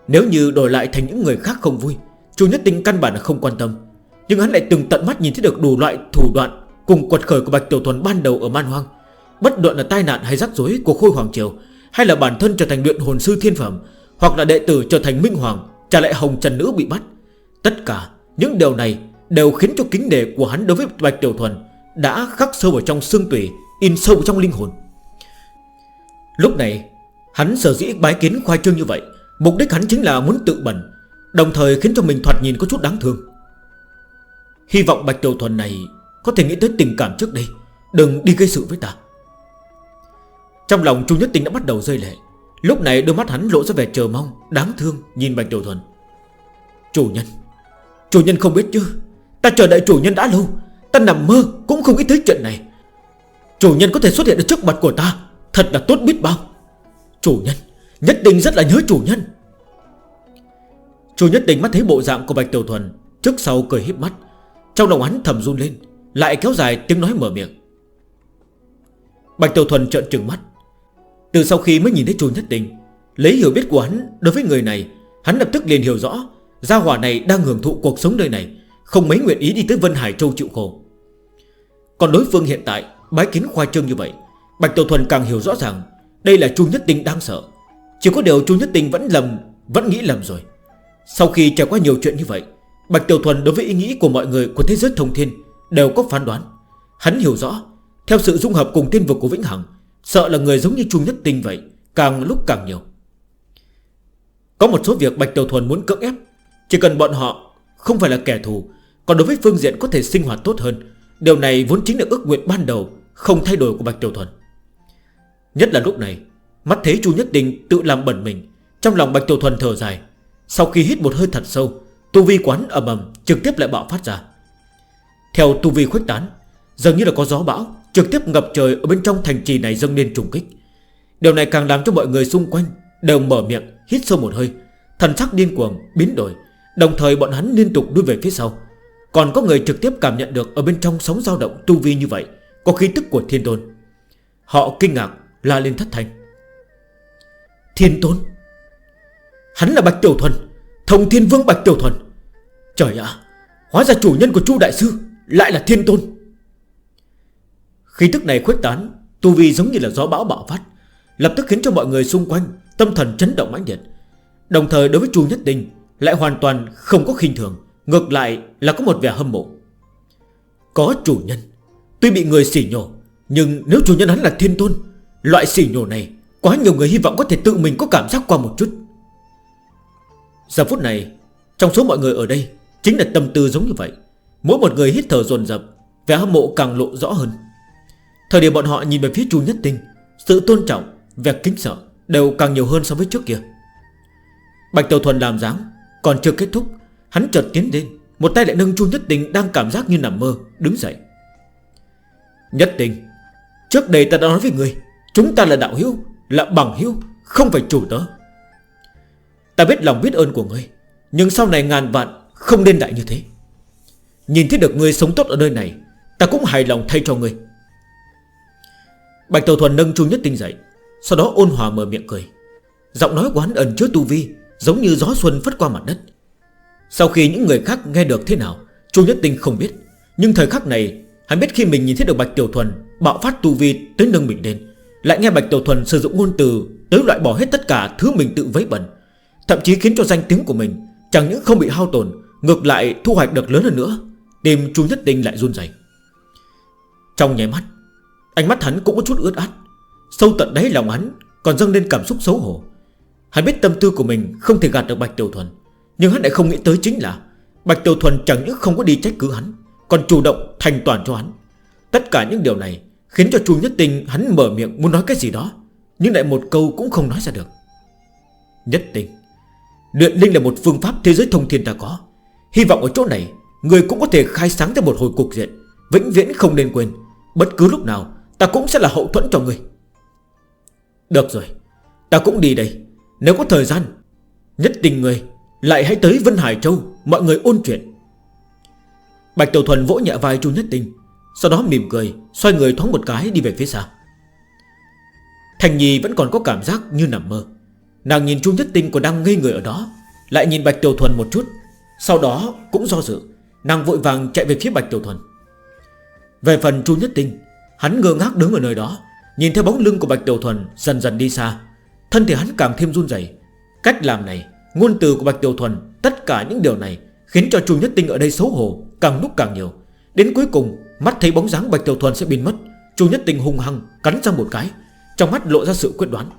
Nếu như đổi lại thành những người khác không vui Chú Nhất Tinh căn bản là không quan tâm. Nhưng hắn lại từng tận mắt nhìn thấy được đủ loại thủ đoạn Cùng quật khởi của Bạch Tiểu Thuần ban đầu ở Man Hoang. Bất luận là tai nạn hay rắc rối của khôi hoàng triều, Hay là bản thân trở thành luyện hồn sư thiên phẩm, Hoặc là đệ tử trở thành minh hoàng Trả lại hồng trần nữ bị bắt? Tất cả những điều này đều khiến cho kính đề của hắn đối với Bạch Tiểu Thuần Đã khắc sâu vào trong xương tủy, In sâu trong linh hồn. Lúc này, Hắn sở dĩ bái kiến khoa trương như vậy, Mục đích hắn chính là muốn tự bẩn, Đồng thời khiến cho mình thoạt nhìn có chút đáng thương. Hy vọng Bạch Tiểu Thuần này Có thể nghĩ tới tình cảm trước đây, Đừng đi gây sự với ta. Trong lòng Chu Nhất Tinh đã bắt đầu rơi lệ. Lúc này đôi mắt hắn lộ ra vẻ chờ mong, Đáng thương nhìn Bạch Tiểu Thuần. Chủ nhân Chủ nhân không biết chứ? Ta chờ đợi chủ nhân đã lâu, Ta nằm mơ cũng không nghĩ tới chuyện này. Chủ nhân có thể xuất hiện ở trước mặt của ta, Thật là tốt biết bao. Chủ nhân, Nhất định rất là nhớ chủ nhân. Chủ nhất định mắt thấy bộ dạng của Bạch Tiểu Thuần Trước sau cười híp mắt. Trong lòng hắn thầm run lên, Lại kéo dài tiếng nói mở miệng. Bạch Tiểu Thuần trợn trừng mắt. Từ sau khi mới nhìn thấy Chu Nhất Đình Lấy hiểu biết của hắn đối với người này, Hắn lập tức liền hiểu rõ, Gia hỏa này đang hưởng thụ cuộc sống nơi này, Không mấy nguyện ý đi tới Vân Hải Châu chịu khổ. Còn đối phương hiện tại Bái kiến khoa trương như vậy, Bạch Tổ Thuần càng hiểu rõ ràng, Đây là Chu Nhất Tinh đang sợ. Chỉ có điều Chu Nhất Tinh vẫn lầm, Vẫn nghĩ lầm rồi. Sau khi trải qua nhiều chuyện như vậy, Bạch Tiểu Thuần đối với ý nghĩ của mọi người của thế giới thông thiên Đều có phán đoán. Hắn hiểu rõ, Theo sự dung hợp cùng tiên vực của Vĩnh Hằng Sợ là người giống như Trung Nhất Tinh vậy, Càng lúc càng nhiều. Có một số việc Bạch Tiểu Thuần muốn cưỡng ép, Chỉ cần bọn họ không phải là kẻ thù, Còn đối với phương diện có thể sinh hoạt tốt hơn, Điều này vốn chính là ước nguyện ban đầu Không thay đổi của Bạch Tiểu Thuần. Nhất là lúc này, Mắt thấy Chu Nhất Đình tự làm bẩn mình, Trong lòng Bạch Tiểu Thuần thở dài. Sau khi hít một hơi thật sâu, Tu vi quán ẩm ẩm trực tiếp lại bạo phát ra. Theo tu vi khuếch tán, Dường như là có gió bão Trực tiếp ngập trời ở bên trong thành trì này dâng lên trùng kích. Điều này càng làm cho mọi người xung quanh Đều mở miệng, hít sâu một hơi. Thần sắc điên cuồng, biến đổi. Đồng thời bọn hắn liên tục đuôi về phía sau. Còn có người trực tiếp cảm nhận được Ở bên trong sóng dao động tu vi như vậy, Có khí tức của thiên tôn. Họ kinh ngạc, la lên thất thanh. Thiên tôn? Hắn là Bạch Tiểu Thuần, Thông Thiên Vương Bạch Tiểu Thuần. Trời ạ, Hóa ra chủ nhân của Chu Đại Sư Lại là Thiên Tôn khi tức này khuếch tán, Tu vi giống như là gió bão bạo phát, Lập tức khiến cho mọi người xung quanh Tâm thần chấn động mãnh liệt. Đồng thời đối với Chu Nhất Tinh Lại hoàn toàn không có khinh thường, Ngược lại là có một vẻ hâm mộ. Có chủ nhân, Tuy bị người xỉ nhổ, Nhưng nếu chủ nhân hắn là thiên tôn, Loại xỉ nhổ này, Quá nhiều người hy vọng có thể tự mình có cảm giác qua một chút. Giờ phút này, Trong số mọi người ở đây Chính là tâm tư giống như vậy. Mỗi một người hít thở dồn dập, Vẻ hâm mộ càng lộ rõ hơn. Thời điểm bọn họ nhìn về phía Chu Nhất Tinh Sự tôn trọng, vẻ kính sợ Đều càng nhiều hơn so với trước kia. Bạch Tiểu Thuần làm dáng Còn chưa kết thúc Hắn chợt tiến lên Một tay lại nâng Chu Nhất Tinh đang cảm giác như nằm mơ Đứng dậy. Nhất Tinh Trước đây ta đã nói với người Chúng ta là đạo hiếu Là bằng hiếu Không phải chủ tớ. Ta biết lòng biết ơn của ngươi Nhưng sau này ngàn vạn Không nên đại như thế. Nhìn thấy được người sống tốt ở nơi này Ta cũng hài lòng thay cho ngươi. Bạch tiểu Thuần nâng Chu Nhất Tinh dậy, Sau đó ôn hòa mở miệng cười. Giọng nói quán hắn ẩn chứa tu vi, Giống như gió xuân phất qua mặt đất. Sau khi những người khác nghe được thế nào, Chu Nhất Tinh không biết. Nhưng thời khắc này, Hắn biết khi mình nhìn thấy được Bạch Tiểu Thuần Bạo phát tu vi tới nâng mình lên, Lại nghe Bạch Tiểu Thuần sử dụng ngôn từ Tới loại bỏ hết tất cả thứ mình tự vấy bẩn, Thậm chí khiến cho danh tiếng của mình Chẳng những không bị hao tổn, Ngược lại thu hoạch được lớn hơn nữa, Tim Chu Nhất Tinh lại run dày Trong nháy mắt Ánh mắt hắn cũng có chút ướt át. Sâu tận đáy lòng hắn còn dâng lên cảm xúc xấu hổ. Hắn biết tâm tư của mình không thể gạt được Bạch Tiểu Thuần, Nhưng hắn lại không nghĩ tới chính là Bạch Tiểu Thuần chẳng những không có đi trách cứ hắn, Còn chủ động thành toàn cho hắn. Tất cả những điều này Khiến cho chu nhất tình hắn mở miệng muốn nói cái gì đó, Nhưng lại một câu cũng không nói ra được. Nhất tình Luyện linh là một phương pháp thế giới thông thiên ta có. Hy vọng ở chỗ này, Người cũng có thể khai sáng ra một hồi cục diện, Vĩnh viễn không nên quên. Bất cứ lúc nào Ta cũng sẽ là hậu thuẫn cho người Được rồi, Ta cũng đi đây. Nếu có thời gian, Nhất tình người Lại hãy tới Vân Hải Châu, Mọi người ôn chuyện. Bạch Tiểu Thuần vỗ nhẹ vai Chu Nhất Tinh, Sau đó mỉm cười, Xoay người thoáng một cái đi về phía xa. Thành Nhi vẫn còn có cảm giác như nằm mơ. Nàng nhìn Chu Nhất Tinh còn đang ngây người ở đó, Lại nhìn Bạch Tiểu Thuần một chút. Sau đó cũng do dự, Nàng vội vàng chạy về phía Bạch Tiểu Thuần. Về phần Chu Nhất Tinh Hắn ngơ ngác đứng ở nơi đó Nhìn theo bóng lưng của Bạch Tiểu Thuần dần dần đi xa. Thân thể hắn càng thêm run dày Cách làm này, ngôn từ của Bạch Tiểu Thuần Tất cả những điều này Khiến cho Chu Nhất Tinh ở đây xấu hổ Càng lúc càng nhiều. Đến cuối cùng mắt thấy bóng dáng Bạch Tiểu Thuần sẽ biến mất Chu Nhất Tinh hung hăng cắn sang một cái Trong mắt lộ ra sự quyết đoán.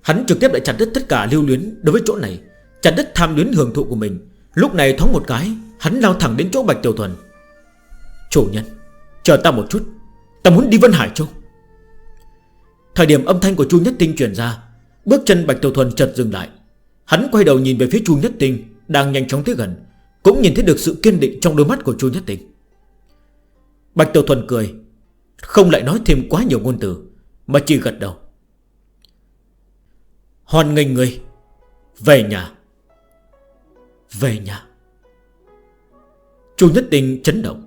Hắn trực tiếp lại chặt đứt tất cả lưu luyến đối với chỗ này Chặt đứt tham luyến hưởng thụ của mình. Lúc này thoáng một cái Hắn lao thẳng đến chỗ Bạch Tiểu Thuần. Chủ nhân. Chờ ta một chút, Ta muốn đi Vân Hải Châu. Thời điểm âm thanh của Chu Nhất Tinh truyền ra, Bước chân Bạch Tiểu Thuần chợt dừng lại. Hắn quay đầu nhìn về phía Chu Nhất Tinh, Đang nhanh chóng tới gần, Cũng nhìn thấy được sự kiên định trong đôi mắt của Chu Nhất Tinh. Bạch Tiểu Thuần cười, Không lại nói thêm quá nhiều ngôn từ, Mà chỉ gật đầu. Hoàn nghênh người Về nhà. Về nhà. Chu Nhất Tinh chấn động.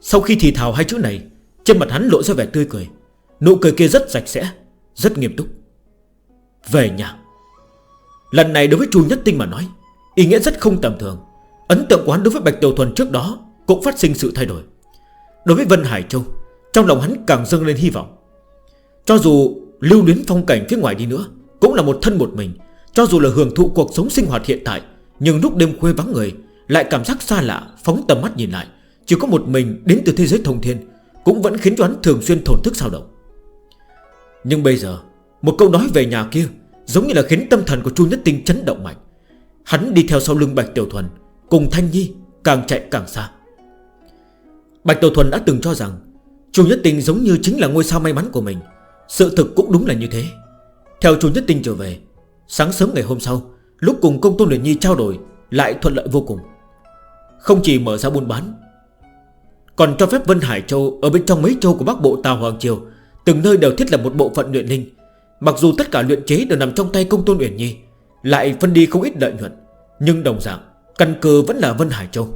Sau khi thì thào hai chữ này, Trên mặt hắn lộ ra vẻ tươi cười. Nụ cười kia rất sạch sẽ, Rất nghiêm túc. Về nhà. Lần này đối với Chu Nhất Tinh mà nói, Ý nghĩa rất không tầm thường. Ấn tượng quán đối với Bạch Tiểu Thuần trước đó Cũng phát sinh sự thay đổi. Đối với Vân Hải Châu, Trong lòng hắn càng dâng lên hy vọng. Cho dù lưu luyến phong cảnh phía ngoài đi nữa, Cũng là một thân một mình. Cho dù là hưởng thụ cuộc sống sinh hoạt hiện tại, Nhưng lúc đêm khuya vắng người, Lại cảm giác xa lạ, Phóng tầm mắt nhìn lại. Chỉ có một mình đến từ thế giới thông thiên Cũng vẫn khiến cho hắn thường xuyên thổn thức sao động. Nhưng bây giờ, Một câu nói về nhà kia Giống như là khiến tâm thần của Chu Nhất Tinh chấn động mạnh. Hắn đi theo sau lưng Bạch Tiểu Thuần, Cùng Thanh Nhi càng chạy càng xa. Bạch Tiểu Thuần đã từng cho rằng Chu Nhất Tinh giống như chính là ngôi sao may mắn của mình. Sự thực cũng đúng là như thế. Theo Chu Nhất Tinh trở về, Sáng sớm ngày hôm sau, Lúc cùng công tôn luyện nhi trao đổi, Lại thuận lợi vô cùng. Không chỉ mở ra buôn bán còn cho phép Vân Hải Châu Ở bên trong mấy châu của Bắc Bộ Tàu Hoàng Triều, Từng nơi đều thiết lập một bộ phận luyện linh. Mặc dù tất cả luyện chế đều nằm trong tay công tôn Uyển Nhi, Lại phân đi không ít lợi nhuận, Nhưng đồng dạng, Căn cơ vẫn là Vân Hải Châu.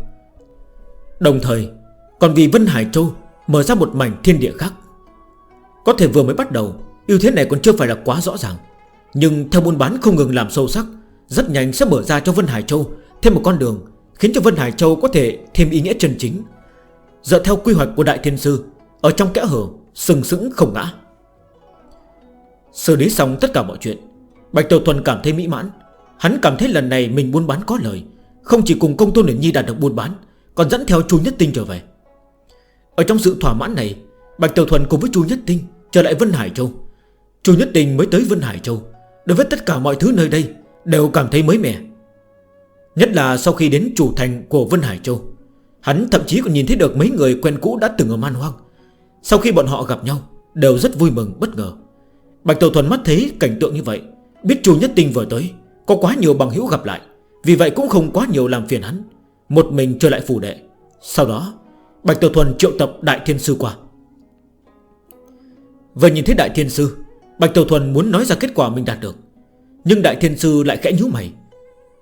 Đồng thời, Còn vì Vân Hải Châu Mở ra một mảnh thiên địa khác. Có thể vừa mới bắt đầu, ưu thế này còn chưa phải là quá rõ ràng, Nhưng theo buôn bán không ngừng làm sâu sắc, Rất nhanh sẽ mở ra cho Vân Hải Châu Thêm một con đường, Khiến cho Vân Hải Châu có thể thêm ý nghĩa chân chính Dựa theo quy hoạch của Đại Thiên Sư, Ở trong kẽ hở, sừng sững không ngã. Xử lý xong tất cả mọi chuyện, Bạch Tiểu Thuần cảm thấy mỹ mãn. Hắn cảm thấy lần này mình buôn bán có lời, Không chỉ cùng công tôn Nguyễn Nhi đạt được buôn bán, Còn dẫn theo chu Nhất Tinh trở về. Ở trong sự thỏa mãn này, Bạch Tiểu Thuần cùng với chu Nhất Tinh trở lại Vân Hải Châu. Chu Nhất Tinh mới tới Vân Hải Châu. Đối với tất cả mọi thứ nơi đây, Đều cảm thấy mới mẻ. Nhất là sau khi đến chủ thành của Vân Hải Châu. Hắn thậm chí còn nhìn thấy được mấy người quen cũ đã từng ở man hoang. Sau khi bọn họ gặp nhau, Đều rất vui mừng, bất ngờ. Bạch Tàu Thuần mắt thấy cảnh tượng như vậy, Biết chu nhất tình vừa tới, Có quá nhiều bằng hữu gặp lại, Vì vậy cũng không quá nhiều làm phiền hắn. Một mình trở lại phủ đệ. Sau đó, Bạch Tàu Thuần triệu tập Đại Thiên Sư qua. Vừa nhìn thấy Đại Thiên Sư, Bạch Tàu Thuần muốn nói ra kết quả mình đạt được. Nhưng Đại Thiên Sư lại khẽ nhú mày.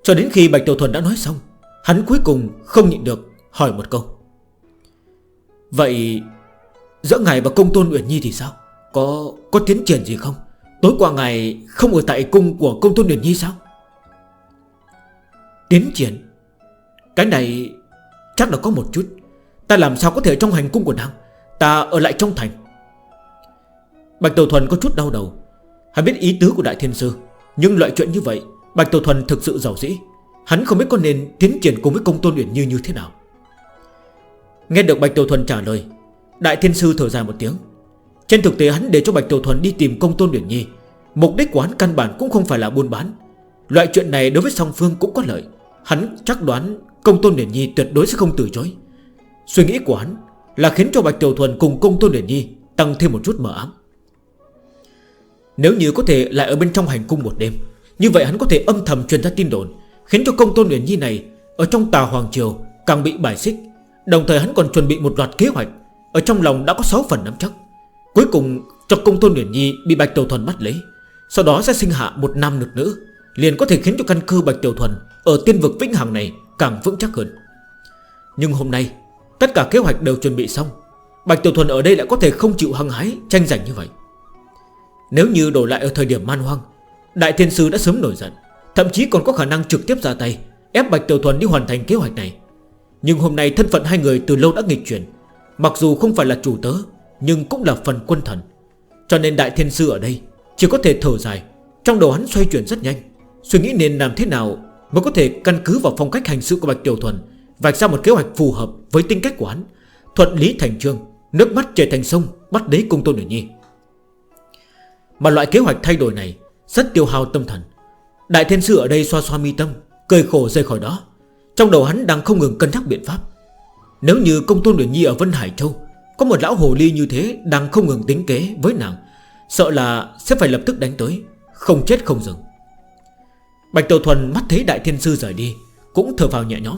Cho đến khi Bạch Tàu Thuần đã nói xong, Hắn cuối cùng không nhịn được Hỏi một câu. Vậy, Giữa ngài và công tôn Uyển Nhi thì sao? Có có tiến triển gì không? Tối qua ngày không ở tại cung của công tôn Uyển Nhi sao? Tiến triển? Cái này chắc là có một chút. Ta làm sao có thể trong hành cung của nàng, Ta ở lại trong thành? Bạch Tàu Thuần có chút đau đầu. Hắn biết ý tứ của Đại Thiên Sư, Nhưng loại chuyện như vậy, Bạch Tàu Thuần thực sự giàu dĩ. Hắn không biết có nên tiến triển cùng với công tôn Uyển Như như thế nào. Nghe được Bạch Tiểu Thuần trả lời, Đại Thiên Sư thở dài một tiếng. Trên thực tế hắn để cho Bạch Tiểu Thuần đi tìm công tôn Điển Nhi. Mục đích của hắn căn bản cũng không phải là buôn bán. Loại chuyện này đối với song phương cũng có lợi. Hắn chắc đoán công tôn Điển Nhi tuyệt đối sẽ không từ chối. Suy nghĩ của hắn là khiến cho Bạch Tiểu Thuần cùng công tôn Điển Nhi tăng thêm một chút mờ ám. Nếu như có thể lại ở bên trong hành cung một đêm, Như vậy hắn có thể âm thầm truyền ra tin đồn, Khiến cho công tôn Điển Nhi này Ở trong tà Hoàng Triều càng bị bài xích. Đồng thời hắn còn chuẩn bị một loạt kế hoạch. Ở trong lòng đã có 6 phần nắm chắc. Cuối cùng, cho công tôn Nguyễn Nhi bị Bạch Tiểu Thuần bắt lấy. Sau đó sẽ sinh hạ một nam lực nữ, Liền có thể khiến cho căn cơ Bạch Tiểu Thuần Ở tiên vực vĩnh hằng này càng vững chắc hơn. Nhưng hôm nay, Tất cả kế hoạch đều chuẩn bị xong. Bạch Tiểu Thuần ở đây lại có thể không chịu hăng hái Tranh giành như vậy. Nếu như đổi lại ở thời điểm man hoang, Đại Thiên Sư đã sớm nổi giận, Thậm chí còn có khả năng trực tiếp ra tay, Ép Bạch Tiểu Thuần đi hoàn thành kế hoạch này. Nhưng hôm nay thân phận hai người từ lâu đã nghịch chuyển. Mặc dù không phải là chủ tớ, Nhưng cũng là phần quân thần. Cho nên đại thiên sư ở đây Chỉ có thể thở dài. Trong đầu hắn xoay chuyển rất nhanh. Suy nghĩ nên làm thế nào Mới có thể căn cứ vào phong cách hành sự của Bạch Tiểu Thuần, Vạch ra một kế hoạch phù hợp với tính cách của hắn. Thuận lý thành trương, Nước mắt chảy thành sông, Bắt lấy cung tôn nữ nhi. Mà loại kế hoạch thay đổi này Rất tiêu hao tâm thần. Đại thiên sư ở đây xoa xoa mi tâm, Cười khổ rời khỏi đó. Trong đầu hắn đang không ngừng cân nhắc biện pháp. Nếu như công tôn Nguyễn Nhi ở Vân Hải Châu Có một lão hồ ly như thế Đang không ngừng tính kế với nàng, Sợ là sẽ phải lập tức đánh tới, Không chết không dừng. Bạch Tiểu Thuần mắt thấy Đại Thiên Sư rời đi, Cũng thở vào nhẹ nhõm.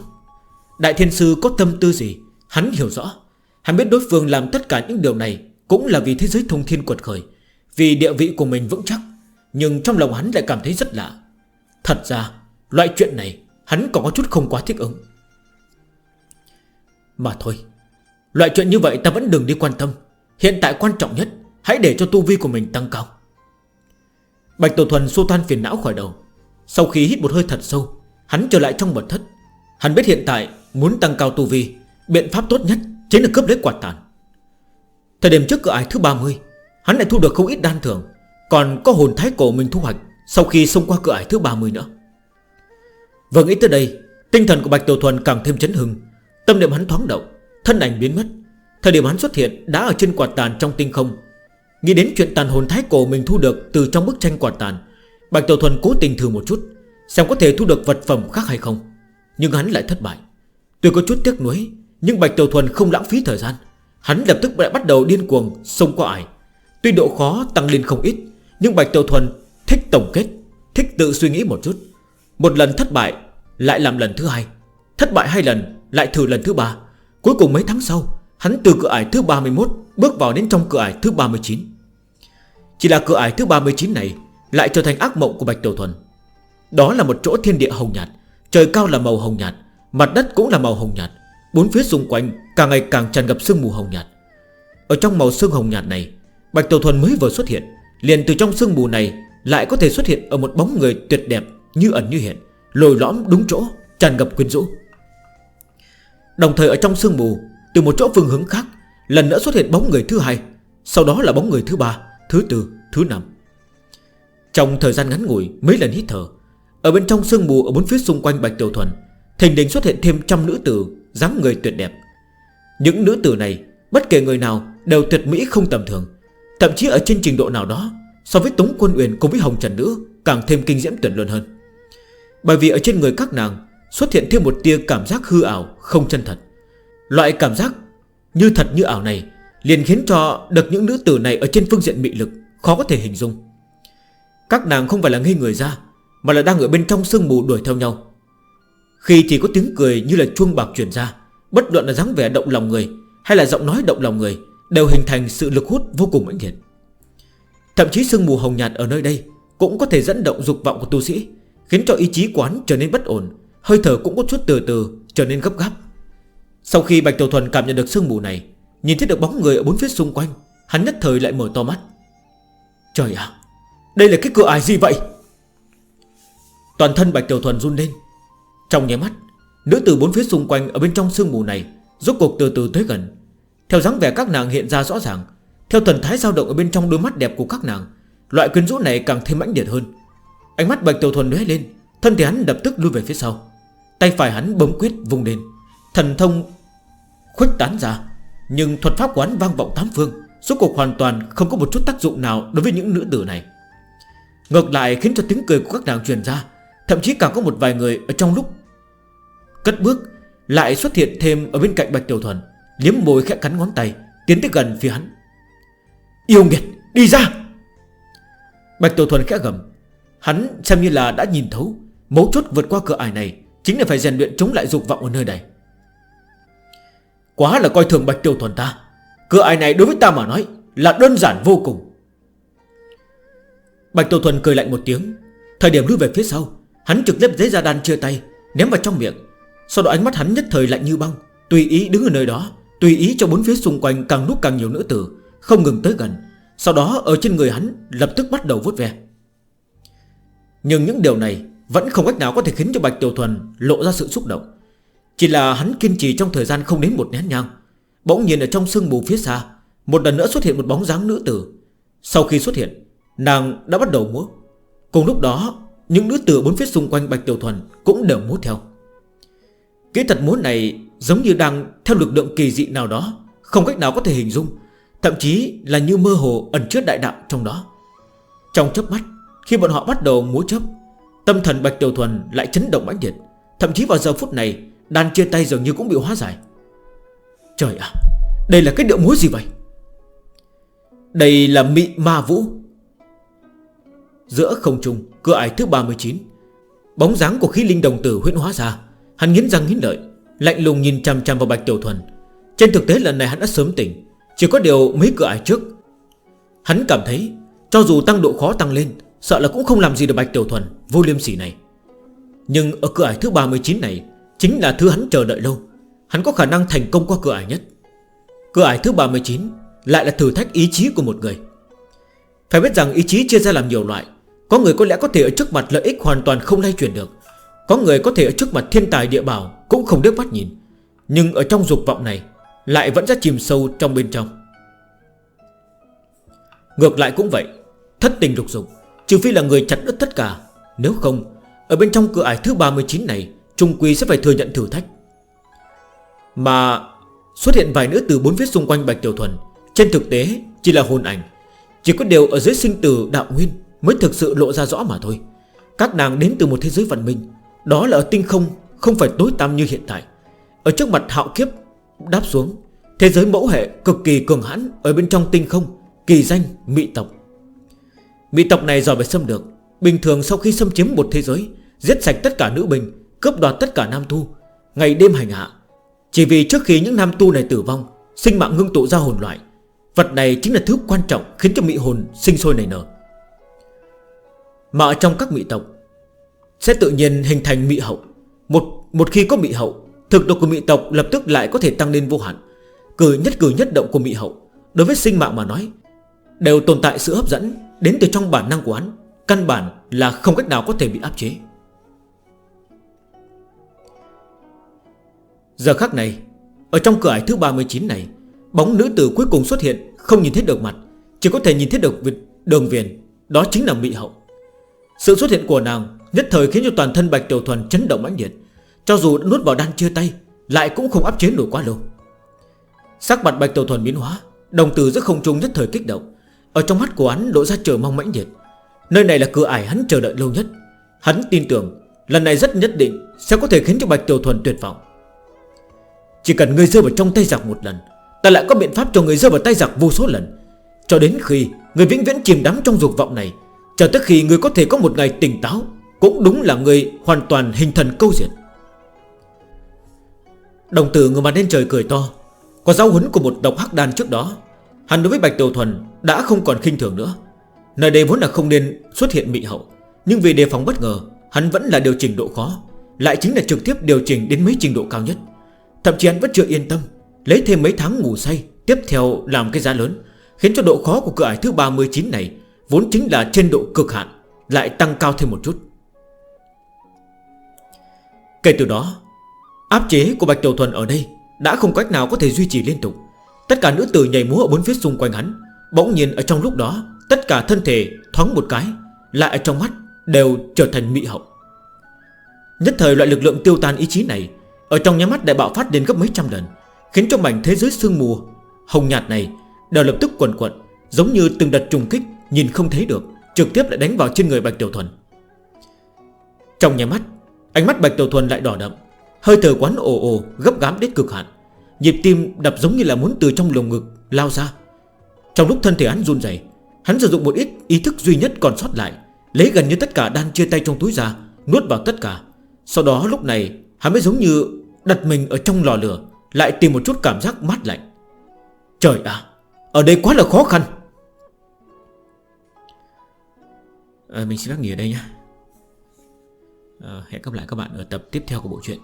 Đại Thiên Sư có tâm tư gì? Hắn hiểu rõ. Hắn biết đối phương làm tất cả những điều này Cũng là vì thế giới thông thiên quật khởi, Vì địa vị của mình vững chắc, Nhưng trong lòng hắn lại cảm thấy rất lạ. Thật ra, loại chuyện này Hắn còn có chút không quá thích ứng. Mà thôi, Loại chuyện như vậy ta vẫn đừng đi quan tâm. Hiện tại quan trọng nhất, Hãy để cho tu vi của mình tăng cao. Bạch Tổ Thuần xô tan phiền não khỏi đầu. Sau khi hít một hơi thật sâu, Hắn trở lại trong mật thất. Hắn biết hiện tại muốn tăng cao tu vi, Biện pháp tốt nhất chính là cướp lấy quả tàn. Thời điểm trước cửa ải thứ 30 Hắn lại thu được không ít đan thưởng. Còn có hồn thái cổ mình thu hoạch Sau khi xông qua cửa ải thứ 30 nữa. Vừa nghĩ tới đây, Tinh thần của Bạch Tiểu Thuần càng thêm chấn hưng. Tâm niệm hắn thoáng động, Thân ảnh biến mất. Thời điểm hắn xuất hiện đã ở trên quạt tàn trong tinh không. Nghĩ đến chuyện tàn hồn thái cổ mình thu được Từ trong bức tranh quạt tàn, Bạch Tiểu Thuần cố tình thử một chút, Xem có thể thu được vật phẩm khác hay không. Nhưng hắn lại thất bại. Tuy có chút tiếc nuối, Nhưng Bạch Tiểu Thuần không lãng phí thời gian. Hắn lập tức lại bắt đầu điên cuồng xông qua ải. Tuy độ khó tăng lên không ít, Nhưng Bạch Tiểu Thuần thích tổng kết, Thích tự suy nghĩ một chút. Một lần thất bại, Lại làm lần thứ hai. Thất bại hai lần, Lại thử lần thứ ba. Cuối cùng mấy tháng sau, Hắn từ cửa ải thứ 31 Bước vào đến trong cửa ải thứ 39 Chỉ là cửa ải thứ 39 này Lại trở thành ác mộng của Bạch Tiểu Thuần. Đó là một chỗ thiên địa hồng nhạt, Trời cao là màu hồng nhạt, Mặt đất cũng là màu hồng nhạt, Bốn phía xung quanh càng ngày càng tràn ngập sương mù hồng nhạt. Ở trong màu sương hồng nhạt này, Bạch Tiểu Thuần mới vừa xuất hiện, Liền từ trong sương mù này Lại có thể xuất hiện ở một bóng người tuyệt đẹp như ẩn như hiện Lồi lõm đúng chỗ Tràn ngập quyến rũ. Đồng thời ở trong sương mù Từ một chỗ phương hướng khác Lần nữa xuất hiện bóng người thứ hai Sau đó là bóng người thứ ba Thứ tư, thứ năm. Trong thời gian ngắn ngủi mấy lần hít thở Ở bên trong sương mù ở bốn phía xung quanh Bạch Tiểu Thuần Thình đình xuất hiện thêm trăm nữ tử dáng người tuyệt đẹp. Những nữ tử này Bất kể người nào đều tuyệt mỹ không tầm thường. Thậm chí ở trên trình độ nào đó So với Tống Quân Uyển cùng với Hồng Trần Nữ Càng thêm kinh diễm tuyệt luận hơn. Bởi vì ở trên người các nàng Xuất hiện thêm một tia cảm giác hư ảo Không chân thật. Loại cảm giác như thật như ảo này Liền khiến cho được những nữ tử này Ở trên phương diện mị lực khó có thể hình dung. Các nàng không phải là nghi người ra, Mà là đang ở bên trong sương mù đuổi theo nhau. Khi chỉ có tiếng cười như là chuông bạc chuyển ra, Bất luận là dáng vẻ động lòng người Hay là giọng nói động lòng người Đều hình thành sự lực hút vô cùng mãnh liệt. Thậm chí sương mù hồng nhạt ở nơi đây Cũng có thể dẫn động dục vọng của tu sĩ. Khiến cho ý chí quán trở nên bất ổn, Hơi thở cũng có chút từ từ trở nên gấp gáp. Sau khi Bạch Tiểu Thuần cảm nhận được sương mù này, Nhìn thấy được bóng người ở bốn phía xung quanh, Hắn nhất thời lại mở to mắt. Trời ạ, Đây là cái cửa ai gì vậy? Toàn thân Bạch Tiểu Thuần run lên. Trong nháy mắt, Nữ từ bốn phía xung quanh ở bên trong sương mù này Rốt cuộc từ từ tới gần. Theo dáng vẻ các nàng hiện ra rõ ràng, Theo thần thái dao động ở bên trong đôi mắt đẹp của các nàng, Loại quyến rũ này càng thêm mãnh liệt hơn. Ánh mắt Bạch Tiểu Thuần lóe lên, Thân thể hắn lập tức lui về phía sau. Tay phải hắn bấm quyết vùng lên, Thần thông khuếch tán ra. Nhưng thuật pháp quán vang vọng tám phương, Suốt cuộc hoàn toàn không có một chút tác dụng nào Đối với những nữ tử này. Ngược lại khiến cho tiếng cười của các nàng truyền ra, Thậm chí cả có một vài người ở trong lúc Cất bước Lại xuất hiện thêm ở bên cạnh Bạch Tiểu Thuần, Liếm môi khẽ cắn ngón tay, Tiến tới gần phía hắn. Yêu nghiệt, đi ra! Bạch Tiểu Thuần khẽ gầm. Hắn xem như là đã nhìn thấu, Mấu chốt vượt qua cửa ải này Chính là phải rèn luyện chống lại dục vọng ở nơi này. Quá là coi thường bạch tiêu thuần ta. Cửa ải này đối với ta mà nói Là đơn giản vô cùng. Bạch tiêu thuần cười lạnh một tiếng. Thời điểm lưu về phía sau, Hắn trực tiếp giấy ra đan chia tay, Ném vào trong miệng. Sau đó ánh mắt hắn nhất thời lạnh như băng, Tùy ý đứng ở nơi đó, Tùy ý cho bốn phía xung quanh càng lúc càng nhiều nữ tử, Không ngừng tới gần. Sau đó ở trên người hắn lập tức bắt đầu vút về nhưng những điều này Vẫn không cách nào có thể khiến cho Bạch Tiểu Thuần Lộ ra sự xúc động. Chỉ là hắn kiên trì trong thời gian không đến một nén nhang. Bỗng nhiên ở trong sương mù phía xa, Một lần nữa xuất hiện một bóng dáng nữ tử. Sau khi xuất hiện, Nàng đã bắt đầu múa. Cùng lúc đó, Những nữ tử bốn phía xung quanh Bạch Tiểu Thuần Cũng đều múa theo. Kỹ thuật múa này giống như đang theo lực lượng kỳ dị nào đó, Không cách nào có thể hình dung, Thậm chí là như mơ hồ ẩn chứa đại đạo trong đó. Trong chớp mắt khi bọn họ bắt đầu múa chấp Tâm thần Bạch Tiểu Thuần lại chấn động mãnh liệt. Thậm chí vào giờ phút này, Đàn chia tay dường như cũng bị hóa giải. Trời ạ, Đây là cái điệu múa gì vậy? Đây là mị ma vũ. Giữa không trung, Cửa ải thứ 39 Bóng dáng của khí linh đồng tử huyễn hóa ra. Hắn nghiến răng nghiến lợi, Lạnh lùng nhìn chằm chằm vào Bạch Tiểu Thuần. Trên thực tế lần này hắn đã sớm tỉnh, Chỉ có điều mấy cửa ải trước, Hắn cảm thấy Cho dù tăng độ khó tăng lên Sợ là cũng không làm gì được Bạch Tiểu Thuần, Vô liêm sỉ này. Nhưng ở cửa ải thứ 39 này, Chính là thứ hắn chờ đợi lâu. Hắn có khả năng thành công qua cửa ải nhất. Cửa ải thứ 39 Lại là thử thách ý chí của một người. Phải biết rằng ý chí chia ra làm nhiều loại. Có người có lẽ có thể ở trước mặt lợi ích hoàn toàn không lay chuyển được. Có người có thể ở trước mặt thiên tài địa bảo Cũng không đếp mắt nhìn. Nhưng ở trong dục vọng này, Lại vẫn rất chìm sâu trong bên trong. Ngược lại cũng vậy, Thất tình lục dục. Trừ phi là người chặt đứt tất cả. Nếu không Ở bên trong cửa ải thứ 39 này Trung Quy sẽ phải thừa nhận thử thách. Mà xuất hiện vài nữ từ bốn phía xung quanh Bạch Tiểu Thuần Trên thực tế chỉ là hồn ảnh Chỉ có điều ở dưới sinh tử đạo nguyên Mới thực sự lộ ra rõ mà thôi. Các nàng đến từ một thế giới văn minh Đó là ở tinh không Không phải tối tăm như hiện tại. Ở trước mặt hạo kiếp đáp xuống Thế giới mẫu hệ cực kỳ cường hãn Ở bên trong tinh không Kỳ danh, mị tộc mị tộc này giỏi về xâm được Bình thường sau khi xâm chiếm một thế giới, Giết sạch tất cả nữ bình, Cướp đoạt tất cả nam tu, Ngày đêm hành hạ. Chỉ vì trước khi những nam tu này tử vong, Sinh mạng ngưng tụ ra hồn loại, Vật này chính là thứ quan trọng khiến cho mị hồn sinh sôi nảy nở. Mà ở trong các mị tộc, Sẽ tự nhiên hình thành mị hậu. Một một khi có mị hậu, Thực độ của mị tộc lập tức lại có thể tăng lên vô hạn. Cử nhất cử nhất động của mị hậu, Đối với sinh mạng mà nói, Đều tồn tại sự hấp dẫn Đến từ trong bản năng của hắn, Căn bản là không cách nào có thể bị áp chế. Giờ khắc này, Ở trong cửa ải thứ 39 này, Bóng nữ tử cuối cùng xuất hiện Không nhìn thấy được mặt, Chỉ có thể nhìn thấy được đường viền, Đó chính là Mỹ Hậu. Sự xuất hiện của nàng Nhất thời khiến cho toàn thân Bạch Tiểu Thuần chấn động mãnh liệt, Cho dù đã nuốt vào đan chia tay, Lại cũng không áp chế nổi quá lâu. Sắc mặt Bạch Tiểu Thuần biến hóa, Đồng tử giữa không trung nhất thời kích động ở trong mắt của hắn lộ ra chờ mong mãnh liệt. Nơi này là cửa ải hắn chờ đợi lâu nhất. Hắn tin tưởng, Lần này rất nhất định sẽ có thể khiến cho Bạch Tiểu Thuần tuyệt vọng. Chỉ cần người rơi vào trong tay giặc một lần, Ta lại có biện pháp cho người rơi vào tay giặc vô số lần. Cho đến khi Người vĩnh viễn chìm đắm trong dục vọng này chờ tới khi người có thể có một ngày tỉnh táo, Cũng đúng là người hoàn toàn hình thần câu diện. Đồng tử người mà lên trời cười to. Có giáo huấn của một độc hắc đàn trước đó Hắn đối với Bạch Tiểu Thuần đã không còn khinh thường nữa. Nơi đây vốn là không nên xuất hiện mị hậu, Nhưng vì đề phóng bất ngờ, Hắn vẫn là điều chỉnh độ khó, Lại chính là trực tiếp điều chỉnh đến mấy trình độ cao nhất. Thậm chí hắn vẫn chưa yên tâm, Lấy thêm mấy tháng ngủ say, Tiếp theo làm cái giá lớn, Khiến cho độ khó của cửa ải thứ 39 này Vốn chính là trên độ cực hạn, Lại tăng cao thêm một chút. Kể từ đó, Áp chế của Bạch Tiểu Thuần ở đây Đã không cách nào có thể duy trì liên tục. Tất cả nữ tử nhảy múa ở bốn phía xung quanh hắn. Bỗng nhiên ở trong lúc đó, Tất cả thân thể thoáng một cái, Lại ở trong mắt đều trở thành mị hậu. Nhất thời loại lực lượng tiêu tan ý chí này, Ở trong nhà mắt đại bạo phát đến gấp mấy trăm lần, Khiến cho mảnh thế giới sương mù Hồng nhạt này đều lập tức quần quận Giống như từng đợt trùng kích Nhìn không thấy được, Trực tiếp lại đánh vào trên người Bạch Tiểu Thuần. Trong nhà mắt, Ánh mắt Bạch Tiểu Thuần lại đỏ đậm, Hơi thở quán ồ ồ gấp gám đến cực hạn. Nhịp tim đập giống như là muốn từ trong lồng ngực Lao ra. Trong lúc thân thể hắn run dày Hắn sử dụng một ít ý thức duy nhất còn sót lại Lấy gần như tất cả đan chia tay trong túi ra Nuốt vào tất cả. Sau đó lúc này hắn mới giống như Đặt mình ở trong lò lửa Lại tìm một chút cảm giác mát lạnh. Trời ạ Ở đây quá là khó khăn. À, Mình sẽ phép nghỉ ở đây nhé. Ờ, hẹn gặp lại các bạn ở tập tiếp theo của bộ truyện.